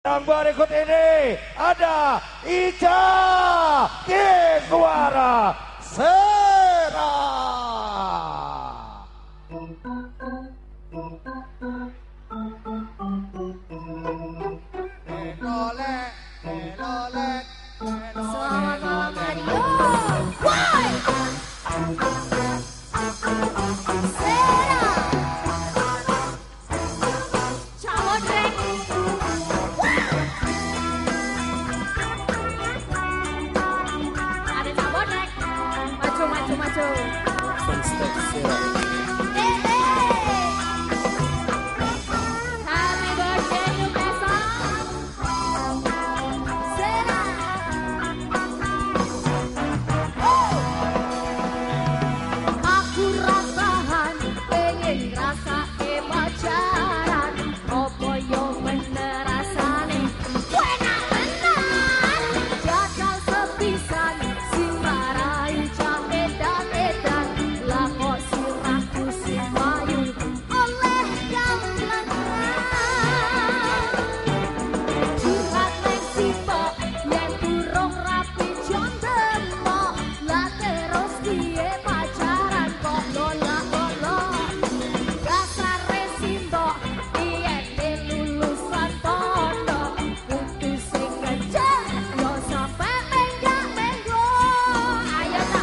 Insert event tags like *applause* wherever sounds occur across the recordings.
Yang berikut ini ada Ica Kiswara Serah. そ了。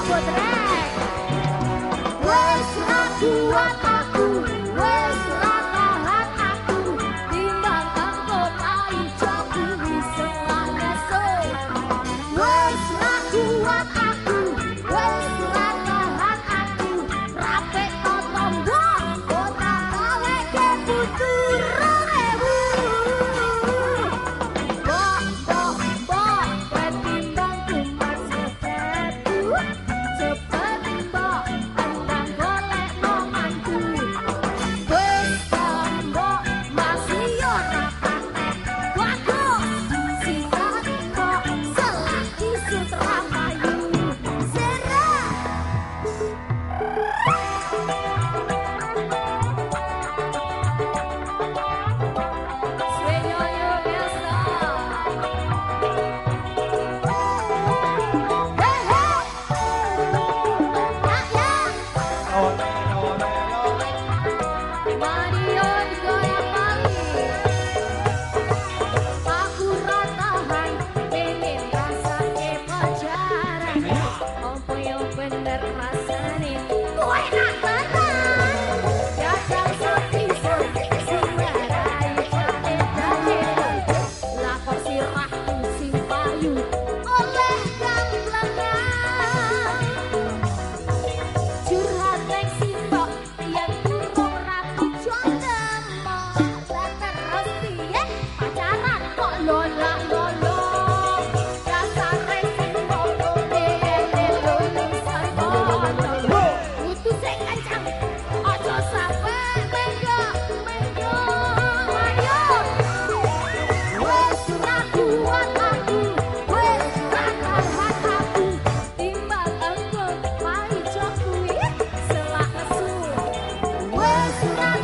我的。爱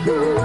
Ooh. *laughs*